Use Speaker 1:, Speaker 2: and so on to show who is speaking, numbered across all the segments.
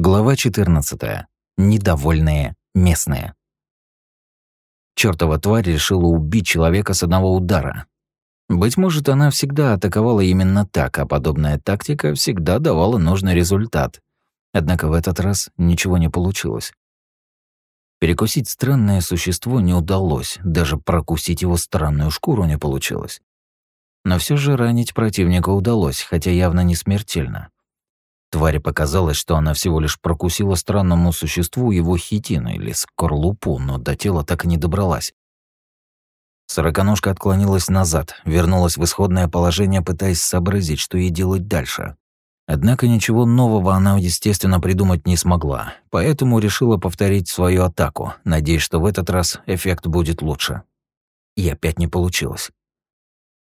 Speaker 1: Глава 14. Недовольные местные. Чёртова тварь решила убить человека с одного удара. Быть может, она всегда атаковала именно так, а подобная тактика всегда давала нужный результат. Однако в этот раз ничего не получилось. Перекусить странное существо не удалось, даже прокусить его странную шкуру не получилось. Но все же ранить противника удалось, хотя явно не смертельно. Твари показалось, что она всего лишь прокусила странному существу его хитину или скорлупу, но до тела так и не добралась. Сороконожка отклонилась назад, вернулась в исходное положение, пытаясь сообразить, что ей делать дальше. Однако ничего нового она, естественно, придумать не смогла, поэтому решила повторить свою атаку, надеясь, что в этот раз эффект будет лучше. И опять не получилось.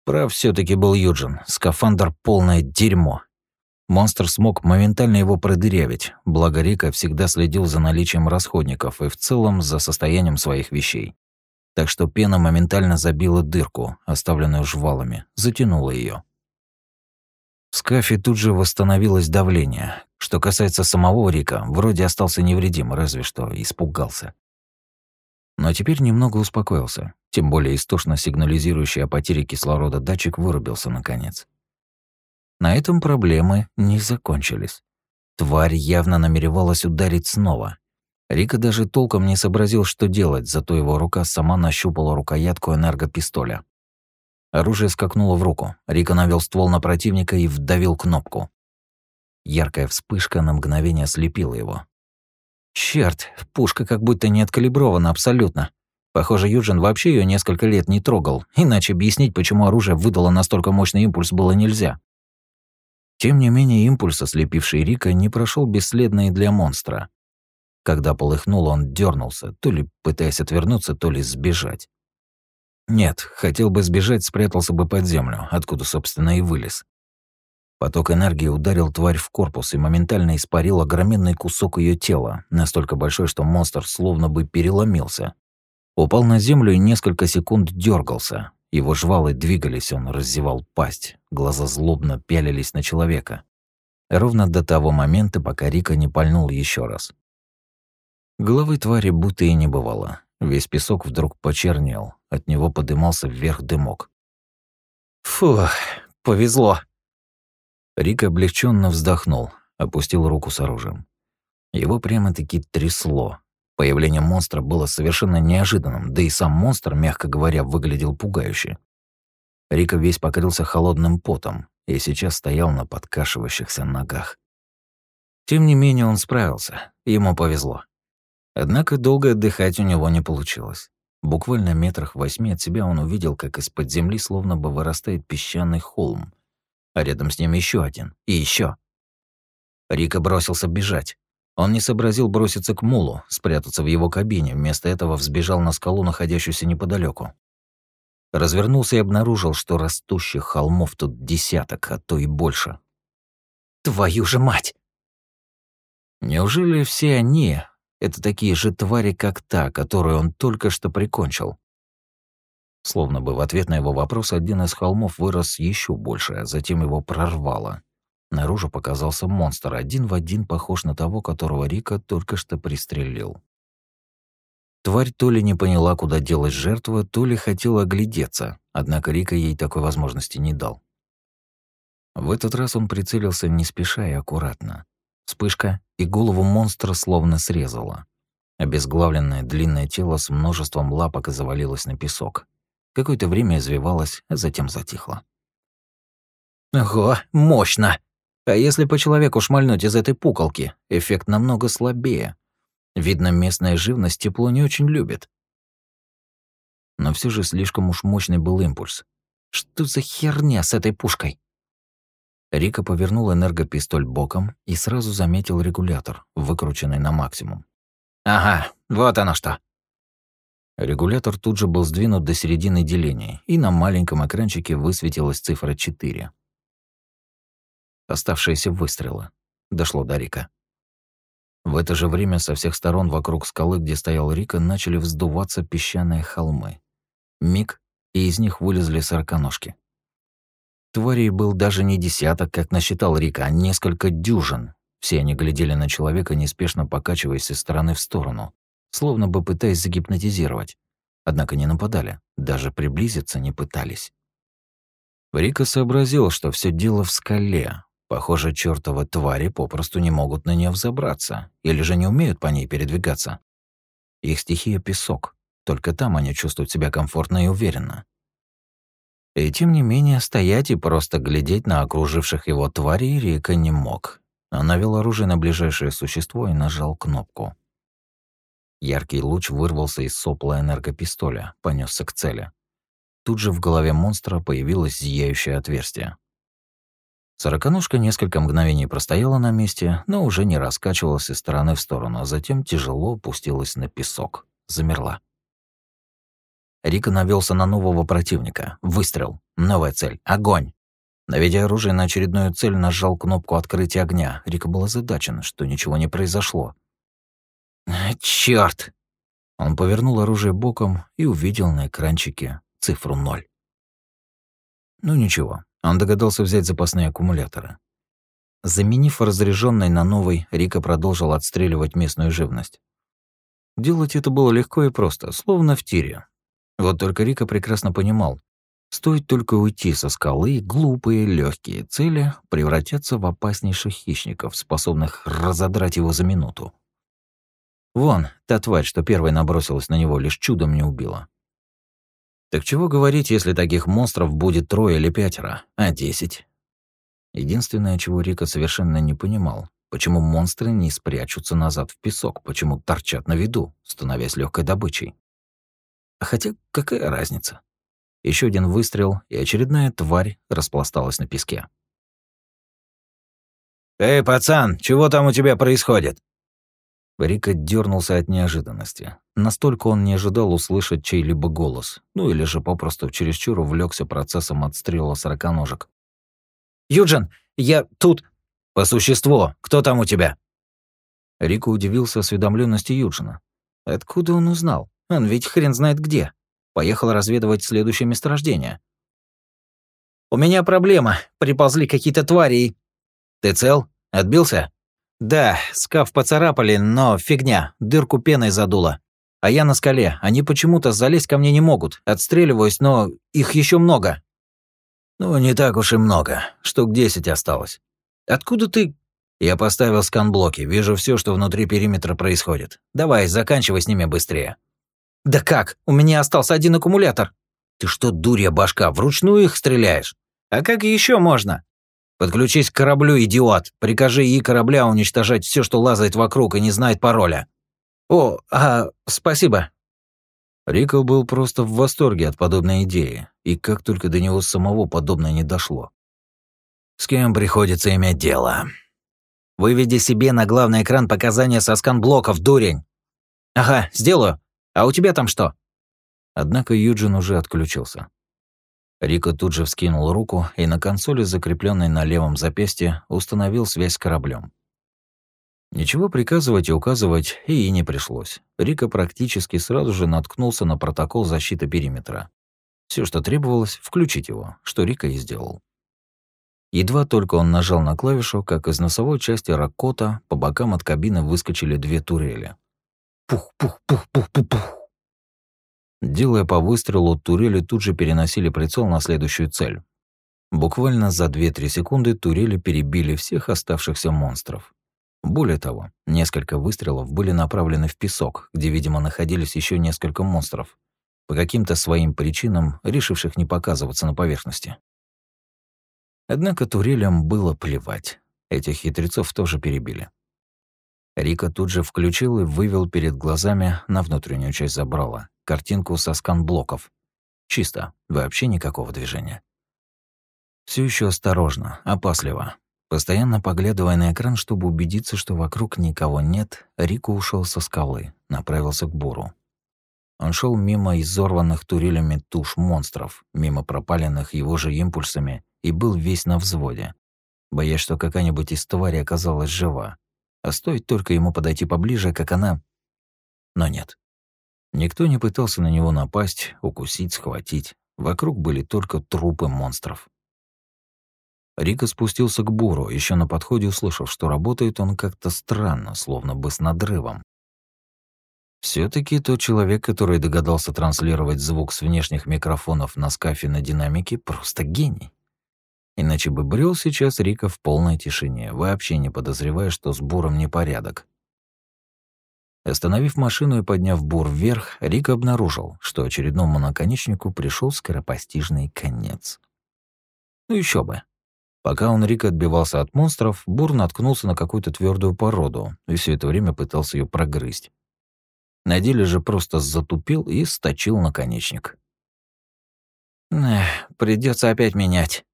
Speaker 1: Прав все таки был Юджин. Скафандр — полное дерьмо. Монстр смог моментально его продырявить, благо Рика всегда следил за наличием расходников и в целом за состоянием своих вещей. Так что пена моментально забила дырку, оставленную жвалами, затянула ее. В скафе тут же восстановилось давление. Что касается самого Рика, вроде остался невредим, разве что испугался. Но теперь немного успокоился, тем более истошно сигнализирующий о потере кислорода датчик вырубился наконец. На этом проблемы не закончились. Тварь явно намеревалась ударить снова. Рика даже толком не сообразил, что делать, зато его рука сама нащупала рукоятку энергопистоля. Оружие скакнуло в руку. Рика навел ствол на противника и вдавил кнопку. Яркая вспышка на мгновение ослепила его. Черт, пушка как будто не откалибрована абсолютно. Похоже, Юджин вообще ее несколько лет не трогал, иначе объяснить, почему оружие выдало настолько мощный импульс, было нельзя. Тем не менее, импульс, ослепивший Рика, не прошел бесследно и для монстра. Когда полыхнул, он дернулся, то ли пытаясь отвернуться, то ли сбежать. Нет, хотел бы сбежать, спрятался бы под землю, откуда, собственно, и вылез. Поток энергии ударил тварь в корпус и моментально испарил огроменный кусок ее тела, настолько большой, что монстр словно бы переломился. Упал на землю и несколько секунд дергался, его жвалы двигались, он раздевал пасть, глаза злобно пялились на человека. Ровно до того момента, пока Рика не пальнул еще раз. Головы твари будто и не бывало. Весь песок вдруг почернел, от него подымался вверх дымок. «Фу, повезло!» Рик облегченно вздохнул, опустил руку с оружием. Его прямо-таки трясло, Появление монстра было совершенно неожиданным, да и сам монстр, мягко говоря, выглядел пугающе. Рика весь покрылся холодным потом и сейчас стоял на подкашивающихся ногах. Тем не менее он справился, ему повезло. Однако долго отдыхать у него не получилось. Буквально метрах восьми от себя он увидел, как из-под земли словно бы вырастает песчаный холм, а рядом с ним еще один и еще. Рика бросился бежать. Он не сообразил броситься к мулу, спрятаться в его кабине, вместо этого взбежал на скалу, находящуюся неподалеку. Развернулся и обнаружил, что растущих холмов тут десяток, а то и больше. «Твою же мать!» Неужели все они — это такие же твари, как та, которую он только что прикончил? Словно бы в ответ на его вопрос один из холмов вырос еще больше, а затем его прорвало. Наружу показался монстр, один в один похож на того, которого Рика только что пристрелил. Тварь то ли не поняла, куда делась жертва, то ли хотела оглядеться, однако Рика ей такой возможности не дал. В этот раз он прицелился не спеша и аккуратно. Вспышка, и голову монстра словно срезала. Обезглавленное длинное тело с множеством лапок завалилось на песок. Какое-то время извивалось, а затем затихло. «Ого, мощно!» А если по человеку шмальнуть из этой пуколки, эффект намного слабее. Видно, местная живность тепло не очень любит. Но все же слишком уж мощный был импульс. Что за херня с этой пушкой? Рика повернул энергопистоль боком и сразу заметил регулятор, выкрученный на максимум. «Ага, вот оно что!» Регулятор тут же был сдвинут до середины деления, и на маленьком экранчике высветилась цифра 4 оставшиеся выстрелы. Дошло до Рика. В это же время со всех сторон вокруг скалы, где стоял Рика, начали вздуваться песчаные холмы. Миг, и из них вылезли сороконожки. Тварей был даже не десяток, как насчитал Рика, а несколько дюжин. Все они глядели на человека, неспешно покачиваясь из стороны в сторону, словно бы пытаясь загипнотизировать. Однако не нападали, даже приблизиться не пытались. Рика сообразил, что все дело в скале. Похоже, чертовы твари попросту не могут на нее взобраться, или же не умеют по ней передвигаться. Их стихия — песок. Только там они чувствуют себя комфортно и уверенно. И тем не менее, стоять и просто глядеть на окруживших его тварей Рика не мог. Он навел оружие на ближайшее существо и нажал кнопку. Яркий луч вырвался из сопла энергопистоля, понесся к цели. Тут же в голове монстра появилось зияющее отверстие. Сороконожка несколько мгновений простояла на месте, но уже не раскачивалась из стороны в сторону, а затем тяжело опустилась на песок. Замерла. Рика навелся на нового противника. Выстрел. Новая цель. Огонь. Наведя оружие на очередную цель, нажал кнопку открытия огня. Рика был озадачен, что ничего не произошло. Черт! Он повернул оружие боком и увидел на экранчике цифру ноль. Ну ничего, он догадался взять запасные аккумуляторы. Заменив разряженный на новый, Рика продолжил отстреливать местную живность. Делать это было легко и просто, словно в тире. Вот только Рика прекрасно понимал, стоит только уйти со скалы, глупые, легкие цели превратятся в опаснейших хищников, способных разодрать его за минуту. Вон, та тварь, что первой набросилась на него, лишь чудом не убила. Так чего говорить, если таких монстров будет трое или пятеро, а десять? Единственное, чего Рика совершенно не понимал, почему монстры не спрячутся назад в песок, почему торчат на виду, становясь легкой добычей. Хотя какая разница? Еще один выстрел, и очередная тварь распласталась на песке.
Speaker 2: «Эй, пацан, чего там у тебя происходит?»
Speaker 1: Рика дернулся от неожиданности. Настолько он не ожидал услышать чей-либо голос, ну или же попросту чересчур увлекся процессом отстрела сороконожек.
Speaker 2: «Юджин, я тут...» «По существу, кто там у тебя?»
Speaker 1: Рика удивился осведомленности Юджина. Откуда он узнал? Он ведь хрен знает где. Поехал разведывать следующее месторождение.
Speaker 2: «У меня проблема. Приползли какие-то твари и...» «Ты цел? Отбился?» «Да, скаф поцарапали, но фигня, дырку пеной задуло. А я на скале, они почему-то залезть ко мне не могут. Отстреливаюсь, но их еще много».
Speaker 1: «Ну, не так уж и много. Штук десять осталось».
Speaker 2: «Откуда ты...»
Speaker 1: «Я поставил сканблоки, вижу все, что внутри периметра происходит. Давай, заканчивай с ними быстрее».
Speaker 2: «Да как? У меня остался один аккумулятор».
Speaker 1: «Ты что, дурья башка, вручную их стреляешь?»
Speaker 2: «А как еще можно?»
Speaker 1: «Подключись к кораблю, идиот. Прикажи и корабля уничтожать все, что лазает вокруг и не знает пароля».
Speaker 2: «О, а, спасибо».
Speaker 1: Рикл был просто в восторге от подобной идеи, и как только до него самого подобное не дошло.
Speaker 2: «С кем приходится иметь дело?» «Выведи себе на главный экран показания со скан-блоков, дурень!» «Ага, сделаю. А у тебя там что?»
Speaker 1: Однако Юджин уже отключился. Рико тут же вскинул руку и на консоли, закрепленной на левом запястье, установил связь с кораблем. Ничего приказывать и указывать и не пришлось. Рика практически сразу же наткнулся на протокол защиты периметра. Все, что требовалось, включить его, что Рика и сделал. Едва только он нажал на клавишу, как из носовой части Ракота по бокам от кабины выскочили две турели. Пух-пух-пух-пух-пух-пух. Делая по выстрелу, турели тут же переносили прицел на следующую цель. Буквально за 2-3 секунды турели перебили всех оставшихся монстров. Более того, несколько выстрелов были направлены в песок, где, видимо, находились еще несколько монстров, по каким-то своим причинам, решивших не показываться на поверхности. Однако турелям было плевать. Этих хитрецов тоже перебили. Рика тут же включил и вывел перед глазами на внутреннюю часть забрала картинку со скан-блоков. Чисто, вообще никакого движения. Все еще осторожно, опасливо. Постоянно поглядывая на экран, чтобы убедиться, что вокруг никого нет, Рика ушел со скалы, направился к буру. Он шел мимо изорванных турелями туш монстров, мимо пропаленных его же импульсами и был весь на взводе, боясь, что какая-нибудь из твари оказалась жива, а стоит только ему подойти поближе, как она... Но нет. Никто не пытался на него напасть, укусить, схватить. Вокруг были только трупы монстров. Рика спустился к Буру, еще на подходе услышав, что работает он как-то странно, словно бы с надрывом. все таки тот человек, который догадался транслировать звук с внешних микрофонов на скафе на динамике, просто гений. Иначе бы брел сейчас Рика в полной тишине, вообще не подозревая, что с Буром непорядок. Остановив машину и подняв бур вверх, Рик обнаружил, что очередному наконечнику пришел скоропостижный конец. Ну еще бы. Пока он Рик отбивался от монстров, бур наткнулся на какую-то твердую породу и все это время пытался ее прогрызть. На деле же просто затупил и сточил наконечник.
Speaker 2: Эх, придется опять менять.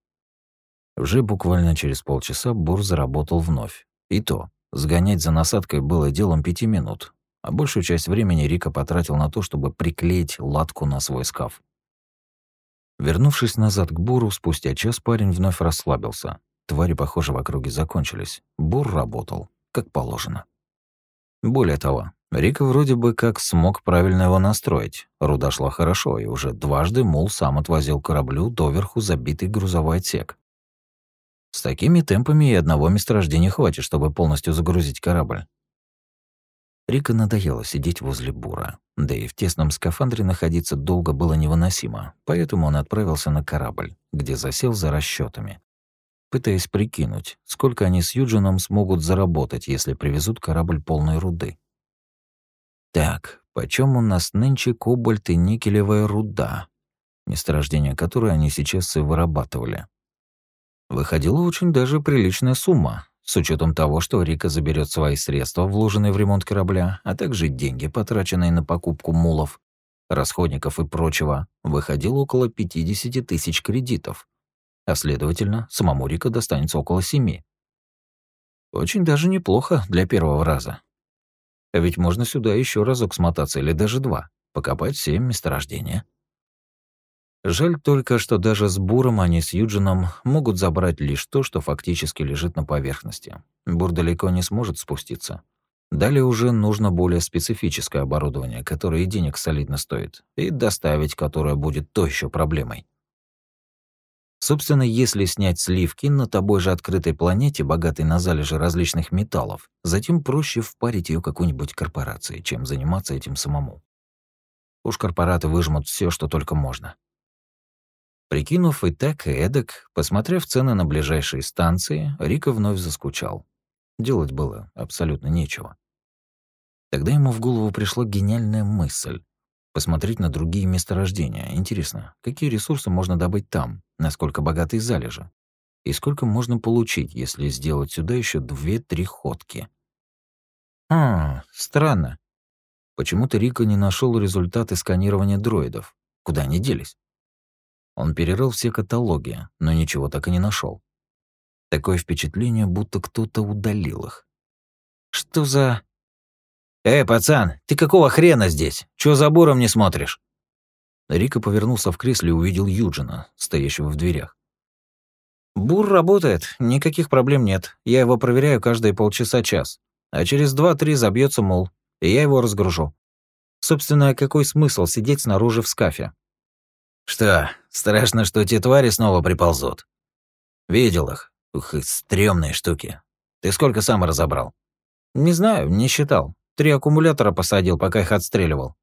Speaker 1: Уже буквально через полчаса бур заработал вновь. И то, сгонять за насадкой было делом пяти минут, а большую часть времени Рика потратил на то, чтобы приклеить латку на свой скаф. Вернувшись назад к Буру, спустя час парень вновь расслабился. Твари, похоже, в округе закончились. Бур работал, как положено. Более того, Рика вроде бы как смог правильно его настроить. Руда шла хорошо, и уже дважды Мул сам отвозил кораблю доверху забитый грузовой отсек. С такими темпами и одного месторождения хватит, чтобы полностью загрузить корабль. Рика надоело сидеть возле бура. Да и в тесном скафандре находиться долго было невыносимо, поэтому он отправился на корабль, где засел за расчетами, пытаясь прикинуть, сколько они с Юджином смогут заработать, если привезут корабль полной руды. Так, почем у нас нынче кобальт и никелевая руда, месторождение которой они сейчас и вырабатывали? Выходила очень даже приличная сумма, с учетом того, что Рика заберет свои средства, вложенные в ремонт корабля, а также деньги, потраченные на покупку мулов, расходников и прочего, выходило около 50 тысяч кредитов. А следовательно, самому Рика достанется около семи. Очень даже неплохо для первого раза. А ведь можно сюда еще разок смотаться или даже два, покопать семь месторождения. Жаль только, что даже с Буром они с Юджином могут забрать лишь то, что фактически лежит на поверхности. Бур далеко не сможет спуститься. Далее уже нужно более специфическое оборудование, которое и денег солидно стоит, и доставить которое будет то еще проблемой. Собственно, если снять сливки на тобой же открытой планете, богатой на залежи различных металлов, затем проще впарить ее какой-нибудь корпорации, чем заниматься этим самому. Уж корпораты выжмут все, что только можно. Прикинув и так, и эдак, посмотрев цены на ближайшие станции, Рика вновь заскучал. Делать было абсолютно нечего. Тогда ему в голову пришла гениальная мысль — посмотреть на другие месторождения. Интересно, какие ресурсы можно добыть там, насколько богатые залежи, и сколько можно получить, если сделать сюда еще две-три ходки. А, странно. Почему-то Рика не нашел результаты сканирования дроидов. Куда они делись? Он перерыл все каталоги, но ничего так и не нашел. Такое впечатление, будто кто-то удалил их.
Speaker 2: Что за... «Эй, пацан, ты какого хрена здесь? Чё за буром не смотришь?»
Speaker 1: Рика повернулся в кресле и увидел Юджина, стоящего в дверях.
Speaker 2: «Бур работает, никаких проблем нет. Я его проверяю каждые полчаса-час. А через два-три забьется мол, и я его разгружу. Собственно, какой смысл сидеть снаружи в скафе?
Speaker 3: «Что, страшно, что те твари снова приползут?» «Видел их. Ух, стрёмные штуки. Ты сколько сам разобрал?»
Speaker 2: «Не знаю, не считал. Три аккумулятора посадил, пока их отстреливал».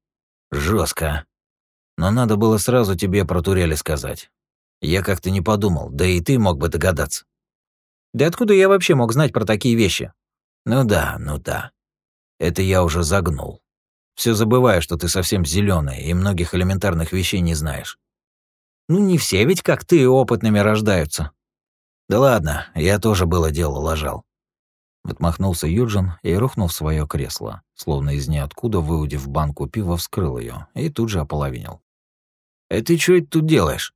Speaker 3: Жестко. Но надо было сразу тебе про турели сказать. Я как-то не подумал, да и ты мог бы догадаться».
Speaker 2: «Да откуда я вообще мог знать про такие вещи?»
Speaker 3: «Ну да, ну да. Это я уже загнул. Все забываю, что ты совсем зеленый и многих элементарных вещей не знаешь.
Speaker 2: Ну не все ведь как ты опытными рождаются.
Speaker 3: Да ладно, я тоже было дело лажал.
Speaker 1: Отмахнулся Юджин и рухнул в свое кресло, словно из ниоткуда, выудив банку пива, вскрыл ее и тут же ополовинил.
Speaker 3: «А ты что это тут делаешь?»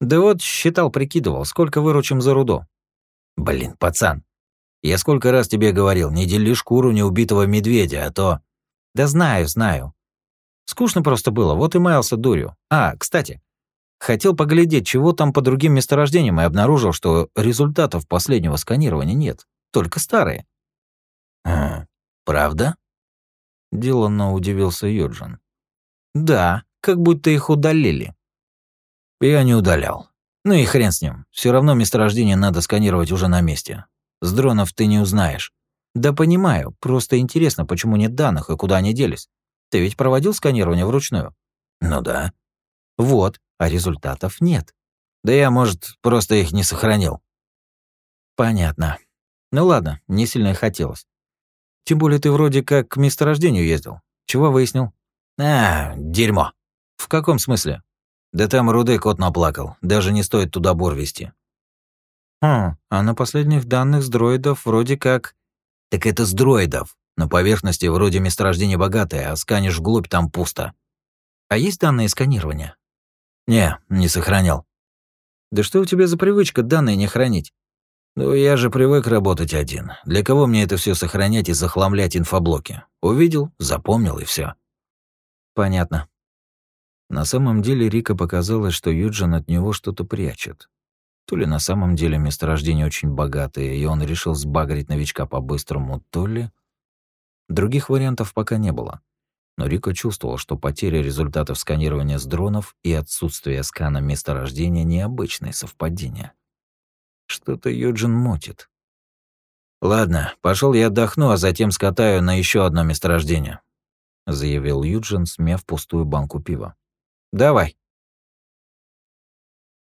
Speaker 2: «Да вот, считал, прикидывал, сколько выручим за руду».
Speaker 3: «Блин, пацан, я сколько раз тебе говорил, не дели шкуру неубитого медведя, а то...»
Speaker 2: «Да знаю, знаю. Скучно просто было, вот и маялся дурью. А, кстати, Хотел поглядеть, чего там по другим месторождениям, и обнаружил, что результатов последнего сканирования нет, только старые.
Speaker 3: «А, правда?»
Speaker 1: Деланно удивился Юджин.
Speaker 2: «Да, как будто их удалили».
Speaker 3: «Я не удалял. Ну и хрен с ним. Все равно месторождение надо сканировать уже на месте. С дронов ты не узнаешь.
Speaker 2: Да понимаю, просто интересно, почему нет данных и куда они делись. Ты ведь проводил сканирование вручную?
Speaker 3: Ну да.
Speaker 2: Вот, а результатов нет.
Speaker 3: Да я, может, просто их не сохранил.
Speaker 2: Понятно. Ну ладно, не сильно хотелось. Тем более ты вроде как к месторождению ездил. Чего выяснил?
Speaker 3: А, дерьмо.
Speaker 2: В каком смысле?
Speaker 3: Да там руды кот наплакал. Даже не стоит туда бор вести.
Speaker 2: Хм, а на последних данных с дроидов вроде как...
Speaker 3: Так это с дроидов. На поверхности вроде месторождение богатое, а сканишь вглубь там пусто.
Speaker 2: А есть данные сканирования?
Speaker 3: Не, не сохранял.
Speaker 2: Да что у тебя за привычка данные не хранить?
Speaker 3: Ну, я же привык работать один. Для кого мне это все сохранять и захламлять инфоблоки? Увидел, запомнил и все.
Speaker 2: Понятно. На самом деле Рика показалось, что Юджин от него что-то прячет. То ли на самом деле месторождение очень богатое, и он решил сбагрить новичка по-быстрому, то ли... Других вариантов пока не было. Но Рика чувствовал, что потеря результатов сканирования с дронов и отсутствие скана месторождения — необычное совпадение. Что-то Юджин мутит.
Speaker 3: «Ладно, пошел я отдохну, а затем скатаю на еще одно месторождение», — заявил Юджин, смяв пустую банку пива.
Speaker 2: Давай.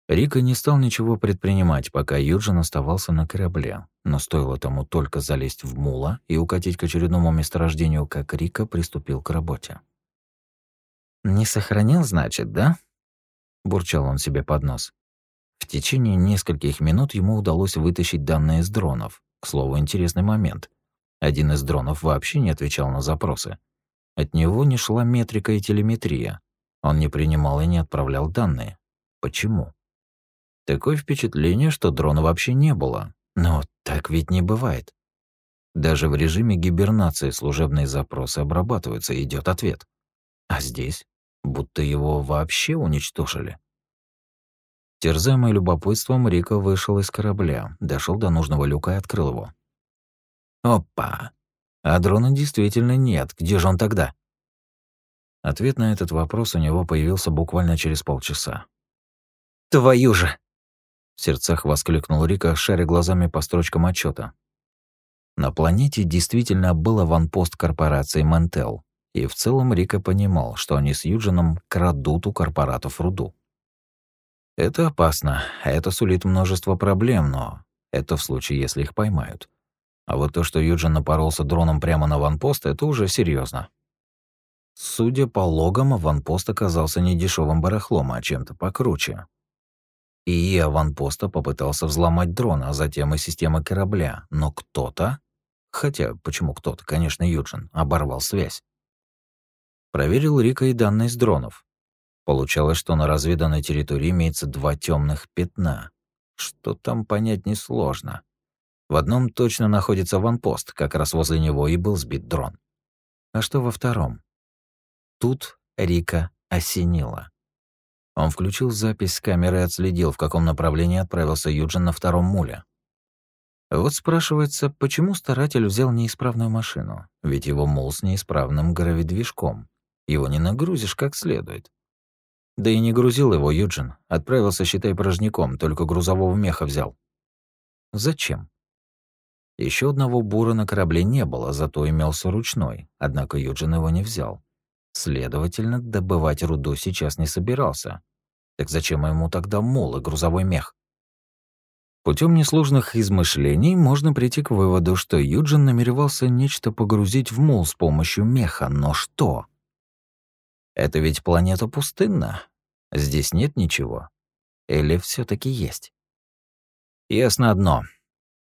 Speaker 1: Рика не стал ничего предпринимать, пока Юджин оставался на корабле, но стоило тому только залезть в мула и укатить к очередному месторождению, как Рика приступил к работе.
Speaker 2: «Не сохранил, значит, да?» — бурчал он себе под нос.
Speaker 1: В течение нескольких минут ему удалось вытащить данные с дронов. К слову, интересный момент. Один из дронов вообще не отвечал на запросы. От него не шла метрика и телеметрия, он не принимал и не отправлял данные. Почему? Такое впечатление, что дрона вообще не было. Но так ведь не бывает. Даже в режиме гибернации служебные запросы обрабатываются, идет ответ. А здесь будто его вообще уничтожили. Терзаемый любопытством, Рика вышел из корабля, дошел до нужного люка и открыл его. Опа! А дрона действительно нет. Где же он тогда? Ответ на этот вопрос у него появился буквально через полчаса.
Speaker 2: «Твою же!»
Speaker 1: В сердцах воскликнул Рика, шаря глазами по строчкам отчета. На планете действительно был аванпост корпорации Ментел, и в целом Рика понимал, что они с Юджином крадут у корпоратов руду. Это опасно, это сулит множество проблем, но это в случае, если их поймают. А вот то, что Юджин напоролся дроном прямо на аванпост, это уже серьезно. Судя по логам, аванпост оказался не дешевым барахлом, а чем-то покруче. И аванпоста попытался взломать дрон, а затем и системы корабля, но кто-то, хотя почему кто-то, конечно, Юджин, оборвал связь. Проверил Рика и данные с дронов. Получалось, что на разведанной территории имеется два темных пятна. Что там понять несложно. В одном точно находится аванпост, как раз возле него и был сбит дрон. А что во втором? Тут Рика осенило. Он включил запись с камеры и отследил, в каком направлении отправился Юджин на втором муле. Вот спрашивается, почему старатель взял неисправную машину? Ведь его мул с неисправным гравидвижком. Его не нагрузишь как следует. Да и не грузил его Юджин. Отправился, считай, порожняком, только грузового меха взял. Зачем? Еще одного бура на корабле не было, зато имелся ручной, однако Юджин его не взял. Следовательно, добывать руду сейчас не собирался. Так зачем ему тогда мул и грузовой мех? Путем несложных измышлений можно прийти к выводу, что Юджин намеревался нечто погрузить в мул с помощью меха, но что? Это ведь планета пустынна. Здесь нет ничего. Или все таки есть? Ясно одно.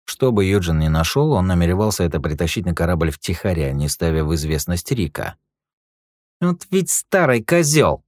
Speaker 1: Что бы Юджин ни нашел, он намеревался это притащить на корабль втихаря, не ставя в известность Рика —
Speaker 2: вот ведь старый козел.